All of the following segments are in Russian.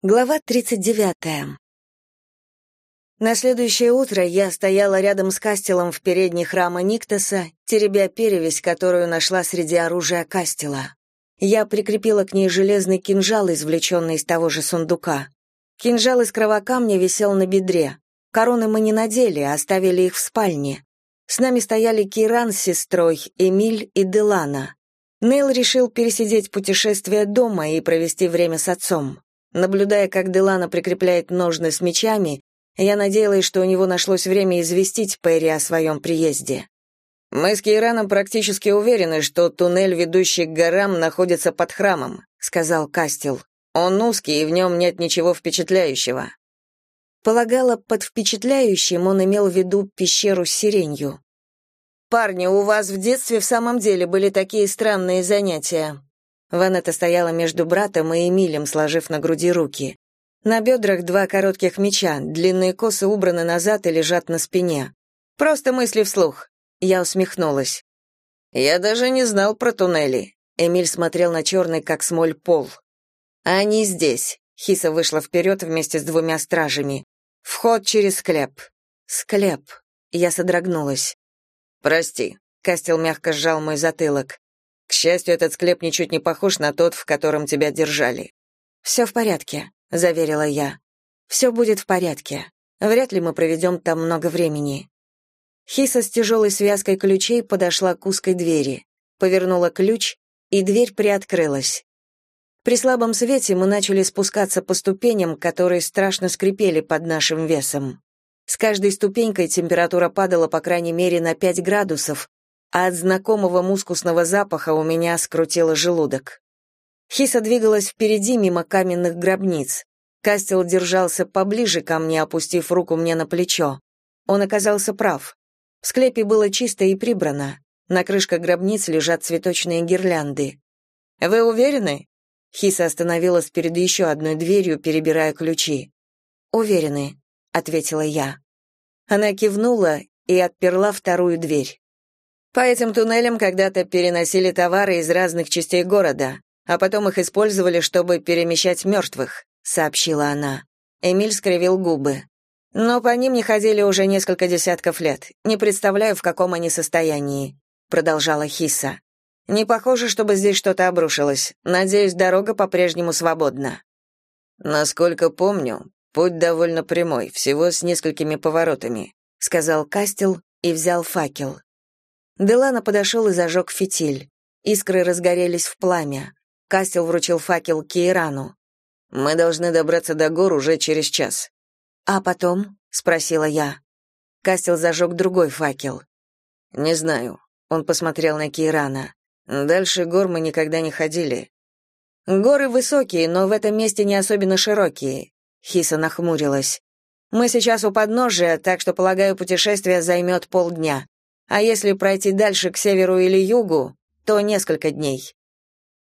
Глава 39. На следующее утро я стояла рядом с Кастелом в передней храма Никтоса, теребя перевязь, которую нашла среди оружия Кастела. Я прикрепила к ней железный кинжал, извлеченный из того же сундука. Кинжал из кровокамня висел на бедре. Короны мы не надели, а оставили их в спальне. С нами стояли Киран с сестрой, Эмиль и Делана. Нейл решил пересидеть путешествие дома и провести время с отцом. Наблюдая, как Делана прикрепляет ножны с мечами, я надеялась, что у него нашлось время известить Перри о своем приезде. «Мы с Кейраном практически уверены, что туннель, ведущий к горам, находится под храмом», — сказал Кастел. «Он узкий, и в нем нет ничего впечатляющего». Полагала, под впечатляющим он имел в виду пещеру с сиренью. «Парни, у вас в детстве в самом деле были такие странные занятия», Ванетта стояла между братом и Эмилем, сложив на груди руки. На бедрах два коротких меча, длинные косы убраны назад и лежат на спине. Просто мысли вслух. Я усмехнулась. «Я даже не знал про туннели». Эмиль смотрел на черный, как смоль, пол. «Они здесь». Хиса вышла вперед вместе с двумя стражами. «Вход через склеп». «Склеп». Я содрогнулась. «Прости», — Кастел мягко сжал мой затылок. К счастью, этот склеп ничуть не похож на тот, в котором тебя держали. «Все в порядке», — заверила я. «Все будет в порядке. Вряд ли мы проведем там много времени». Хиса с тяжелой связкой ключей подошла к узкой двери, повернула ключ, и дверь приоткрылась. При слабом свете мы начали спускаться по ступеням, которые страшно скрипели под нашим весом. С каждой ступенькой температура падала по крайней мере на 5 градусов, а от знакомого мускусного запаха у меня скрутило желудок. Хиса двигалась впереди мимо каменных гробниц. Кастел держался поближе ко мне, опустив руку мне на плечо. Он оказался прав. В склепе было чисто и прибрано. На крышках гробниц лежат цветочные гирлянды. «Вы уверены?» Хиса остановилась перед еще одной дверью, перебирая ключи. «Уверены», — ответила я. Она кивнула и отперла вторую дверь. По этим туннелям когда-то переносили товары из разных частей города, а потом их использовали, чтобы перемещать мертвых», — сообщила она. Эмиль скривил губы. «Но по ним не ходили уже несколько десятков лет. Не представляю, в каком они состоянии», — продолжала Хиса. «Не похоже, чтобы здесь что-то обрушилось. Надеюсь, дорога по-прежнему свободна». «Насколько помню, путь довольно прямой, всего с несколькими поворотами», — сказал Кастел и взял факел. Делана подошел и зажег фитиль. Искры разгорелись в пламя. Кастел вручил факел Кейрану. «Мы должны добраться до гор уже через час». «А потом?» — спросила я. Кастел зажег другой факел. «Не знаю». Он посмотрел на Кейрана. «Дальше гор мы никогда не ходили». «Горы высокие, но в этом месте не особенно широкие». Хиса нахмурилась. «Мы сейчас у подножия, так что, полагаю, путешествие займет полдня а если пройти дальше к северу или югу, то несколько дней.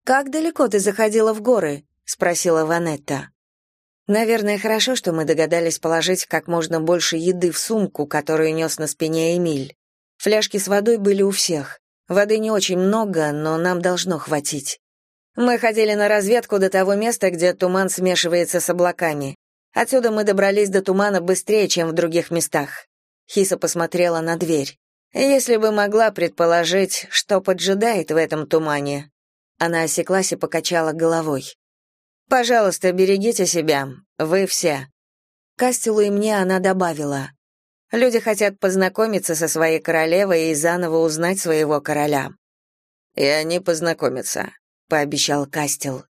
«Как далеко ты заходила в горы?» — спросила Ванетта. Наверное, хорошо, что мы догадались положить как можно больше еды в сумку, которую нес на спине Эмиль. Фляжки с водой были у всех. Воды не очень много, но нам должно хватить. Мы ходили на разведку до того места, где туман смешивается с облаками. Отсюда мы добрались до тумана быстрее, чем в других местах. Хиса посмотрела на дверь. Если бы могла предположить, что поджидает в этом тумане. Она осеклась и покачала головой. Пожалуйста, берегите себя, вы все. Кастелу и мне она добавила: Люди хотят познакомиться со своей королевой и заново узнать своего короля. И они познакомятся, пообещал Кастел.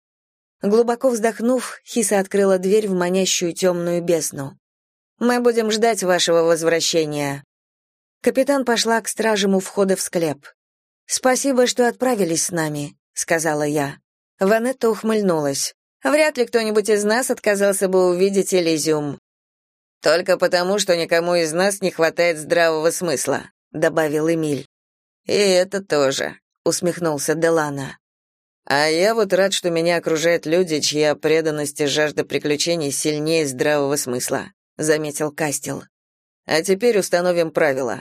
Глубоко вздохнув, Хиса открыла дверь в манящую темную бездну. Мы будем ждать вашего возвращения. Капитан пошла к стражам у входа в склеп. «Спасибо, что отправились с нами», — сказала я. Ванетта ухмыльнулась. «Вряд ли кто-нибудь из нас отказался бы увидеть Элизиум». «Только потому, что никому из нас не хватает здравого смысла», — добавил Эмиль. «И это тоже», — усмехнулся Делана. «А я вот рад, что меня окружают люди, чья преданность и жажда приключений сильнее здравого смысла», — заметил Кастел. А теперь установим правила.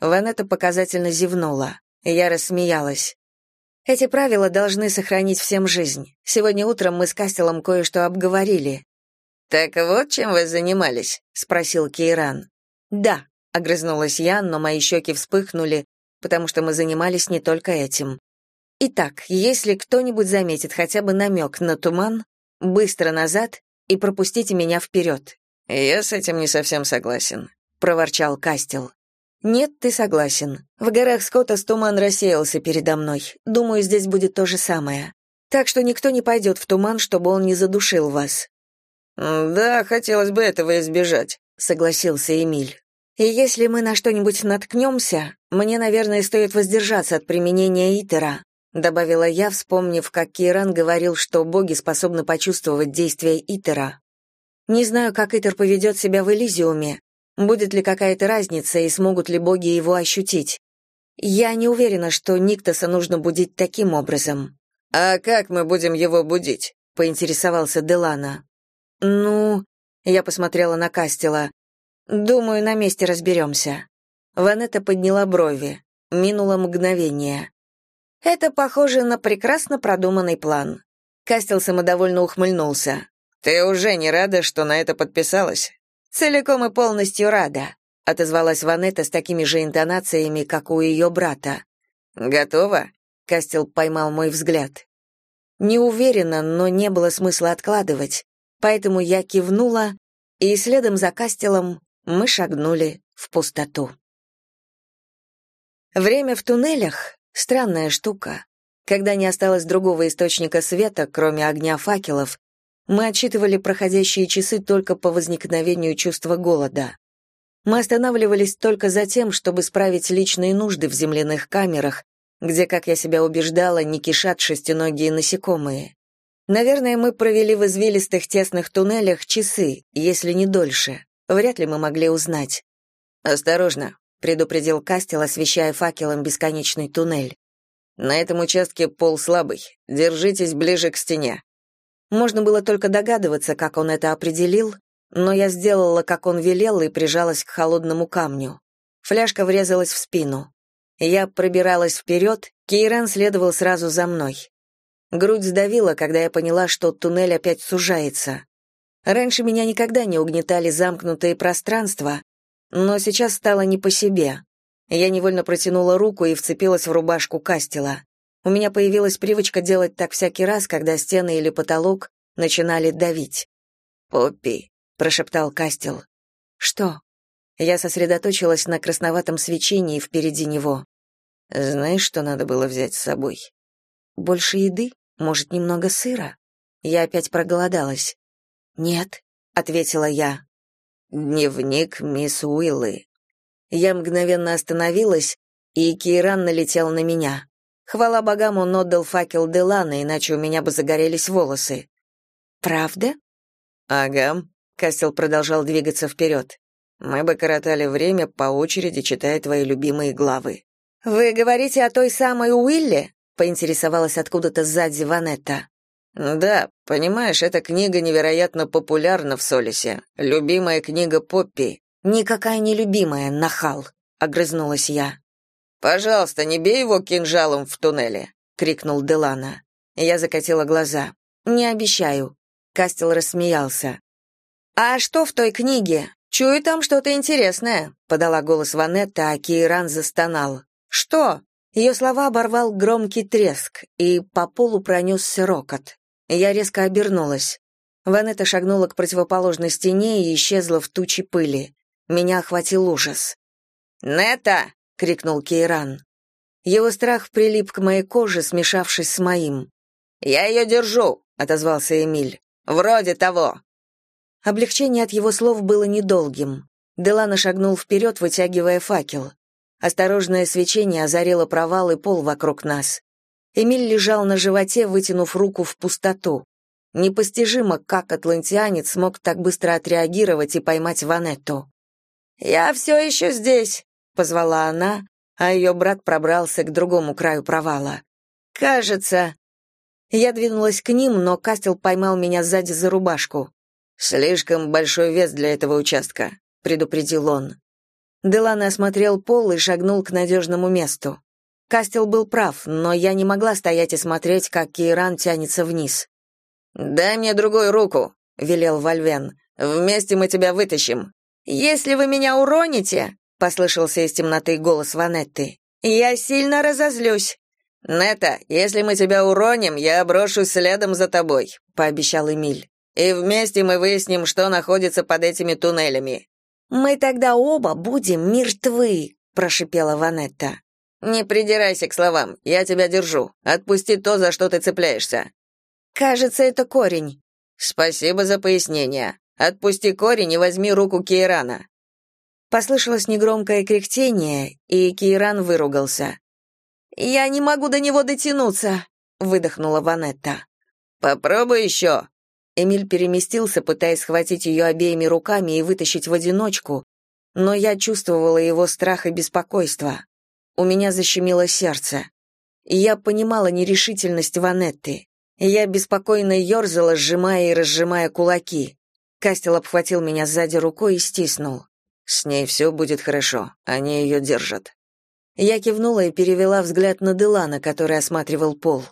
Ванетта показательно зевнула. Я рассмеялась. Эти правила должны сохранить всем жизнь. Сегодня утром мы с Кастелом кое-что обговорили. «Так вот чем вы занимались?» — спросил Кейран. «Да», — огрызнулась я, но мои щеки вспыхнули, потому что мы занимались не только этим. Итак, если кто-нибудь заметит хотя бы намек на туман, быстро назад и пропустите меня вперед». «Я с этим не совсем согласен», — проворчал Кастел. «Нет, ты согласен. В горах Скоттас туман рассеялся передо мной. Думаю, здесь будет то же самое. Так что никто не пойдет в туман, чтобы он не задушил вас». «Да, хотелось бы этого избежать», — согласился Эмиль. «И если мы на что-нибудь наткнемся, мне, наверное, стоит воздержаться от применения Итера добавила я, вспомнив, как Кейран говорил, что боги способны почувствовать действие Итера. Не знаю, как Итер поведет себя в Элизиуме, будет ли какая-то разница и смогут ли боги его ощутить. Я не уверена, что Никтоса нужно будить таким образом. А как мы будем его будить? поинтересовался Делана. Ну, я посмотрела на Кастела. Думаю, на месте разберемся». Ванетта подняла брови. Минуло мгновение. Это похоже на прекрасно продуманный план. Кастел самодовольно ухмыльнулся. Ты уже не рада, что на это подписалась? Целиком и полностью рада, отозвалась Ванетта с такими же интонациями, как у ее брата. Готова? Кастел поймал мой взгляд. Не уверена, но не было смысла откладывать, поэтому я кивнула, и следом за Кастелом мы шагнули в пустоту. Время в туннелях Странная штука. Когда не осталось другого источника света, кроме огня факелов, мы отсчитывали проходящие часы только по возникновению чувства голода. Мы останавливались только за тем, чтобы справить личные нужды в земляных камерах, где, как я себя убеждала, не кишат шестиногие насекомые. Наверное, мы провели в извилистых тесных туннелях часы, если не дольше. Вряд ли мы могли узнать. «Осторожно, предупредил Кастел, освещая факелом бесконечный туннель. На этом участке пол слабый. Держитесь ближе к стене. Можно было только догадываться, как он это определил, но я сделала, как он велел, и прижалась к холодному камню. Фляжка врезалась в спину. Я пробиралась вперед, Кейран следовал сразу за мной. Грудь сдавила, когда я поняла, что туннель опять сужается. Раньше меня никогда не угнетали замкнутые пространства, но сейчас стало не по себе. Я невольно протянула руку и вцепилась в рубашку Кастела. У меня появилась привычка делать так всякий раз, когда стены или потолок начинали давить. «Поппи», — прошептал Кастел. «Что?» Я сосредоточилась на красноватом свечении впереди него. «Знаешь, что надо было взять с собой?» «Больше еды? Может, немного сыра?» Я опять проголодалась. «Нет», — ответила я. Дневник мисс Уиллы. Я мгновенно остановилась, и Кейран налетел на меня. Хвала богам, он отдал факел Делана, иначе у меня бы загорелись волосы. «Правда?» «Ага», — Кастел продолжал двигаться вперед. «Мы бы коротали время, по очереди читая твои любимые главы». «Вы говорите о той самой Уилле?» — поинтересовалась откуда-то сзади Ванетта. Да, понимаешь, эта книга невероятно популярна в Солисе. Любимая книга Поппи. Никакая не любимая, нахал, огрызнулась я. Пожалуйста, не бей его кинжалом в туннеле, крикнул Делана. Я закатила глаза. Не обещаю. Кастел рассмеялся. А что в той книге? Чую там что-то интересное, подала голос Ванетта, а Кейран застонал. Что? Ее слова оборвал громкий треск, и по полу пронесся рокот. Я резко обернулась. Ванетта шагнула к противоположной стене и исчезла в туче пыли. Меня охватил ужас. «Нета!» — крикнул Кейран. Его страх прилип к моей коже, смешавшись с моим. «Я ее держу!» — отозвался Эмиль. «Вроде того!» Облегчение от его слов было недолгим. Делана шагнул вперед, вытягивая факел. Осторожное свечение озарило провал и пол вокруг нас. Эмиль лежал на животе, вытянув руку в пустоту. Непостижимо, как атлантианец смог так быстро отреагировать и поймать Ванетту. «Я все еще здесь», — позвала она, а ее брат пробрался к другому краю провала. «Кажется...» Я двинулась к ним, но Кастел поймал меня сзади за рубашку. «Слишком большой вес для этого участка», — предупредил он. Делана осмотрел пол и шагнул к надежному месту. Кастел был прав, но я не могла стоять и смотреть, как Кейран тянется вниз. «Дай мне другую руку», — велел Вальвен. Вместе мы тебя вытащим». «Если вы меня уроните», — послышался из темноты голос Ванетты, «я сильно разозлюсь». «Нета, если мы тебя уроним, я брошусь следом за тобой», — пообещал Эмиль. «И вместе мы выясним, что находится под этими туннелями». «Мы тогда оба будем мертвы», — прошипела Ванетта. «Не придирайся к словам, я тебя держу. Отпусти то, за что ты цепляешься». «Кажется, это корень». «Спасибо за пояснение. Отпусти корень и возьми руку Кейрана». Послышалось негромкое кряхтение, и Кейран выругался. «Я не могу до него дотянуться», — выдохнула Ванетта. «Попробуй еще». Эмиль переместился, пытаясь схватить ее обеими руками и вытащить в одиночку, но я чувствовала его страх и беспокойство. У меня защемило сердце. Я понимала нерешительность Ванетты. Я беспокойно ерзала, сжимая и разжимая кулаки. Кастел обхватил меня сзади рукой и стиснул. «С ней все будет хорошо, они ее держат». Я кивнула и перевела взгляд на Делана, который осматривал пол.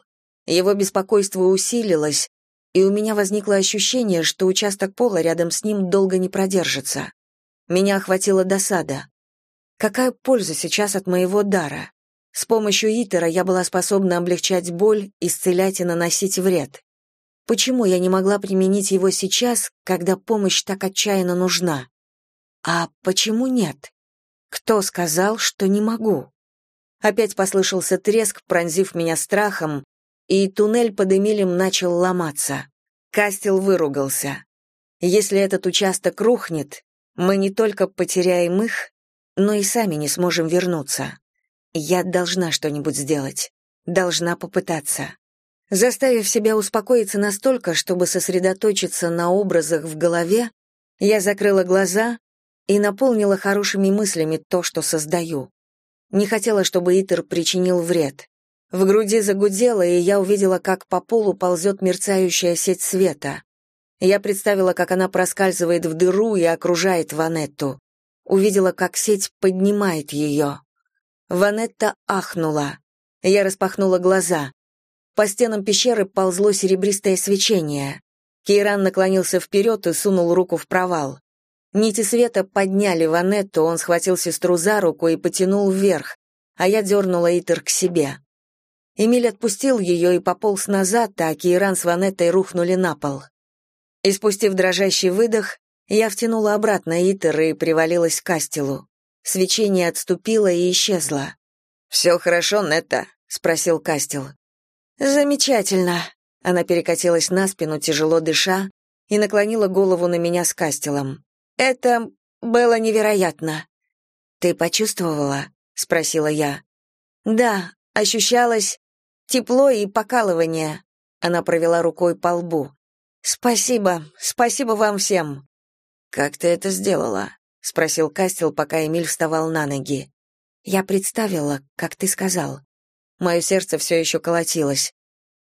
Его беспокойство усилилось, и у меня возникло ощущение, что участок пола рядом с ним долго не продержится. Меня охватила досада. Какая польза сейчас от моего дара? С помощью Итера я была способна облегчать боль, исцелять и наносить вред. Почему я не могла применить его сейчас, когда помощь так отчаянно нужна? А почему нет? Кто сказал, что не могу? Опять послышался треск, пронзив меня страхом, и туннель под Эмилем начал ломаться. Кастел выругался. Если этот участок рухнет, мы не только потеряем их, но и сами не сможем вернуться. Я должна что-нибудь сделать. Должна попытаться. Заставив себя успокоиться настолько, чтобы сосредоточиться на образах в голове, я закрыла глаза и наполнила хорошими мыслями то, что создаю. Не хотела, чтобы Итер причинил вред. В груди загудело, и я увидела, как по полу ползет мерцающая сеть света. Я представила, как она проскальзывает в дыру и окружает Ванетту. Увидела, как сеть поднимает ее. Ванетта ахнула. Я распахнула глаза. По стенам пещеры ползло серебристое свечение. Кейран наклонился вперед и сунул руку в провал. Нити света подняли Ванетту, он схватил сестру за руку и потянул вверх, а я дернула Итер к себе. Эмиль отпустил ее и пополз назад, а Кейран с Ванеттой рухнули на пол. Испустив дрожащий выдох, я втянула обратно Итер и привалилась к Кастелу. Свечение отступило и исчезло. «Все хорошо, Нетта?» — спросил Кастел. «Замечательно». Она перекатилась на спину, тяжело дыша, и наклонила голову на меня с Кастелом. Это было невероятно. Ты почувствовала? спросила я. Да, ощущалось тепло и покалывание. Она провела рукой по лбу. Спасибо, спасибо вам всем. Как ты это сделала? спросил Кастел, пока Эмиль вставал на ноги. Я представила, как ты сказал. Мое сердце все еще колотилось.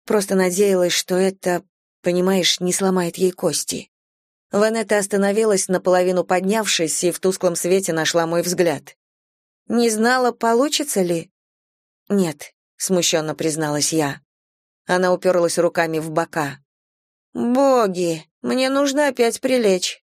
Просто надеялась, что это, понимаешь, не сломает ей кости. Ванетта остановилась, наполовину поднявшись, и в тусклом свете нашла мой взгляд. «Не знала, получится ли?» «Нет», — смущенно призналась я. Она уперлась руками в бока. «Боги, мне нужно опять прилечь».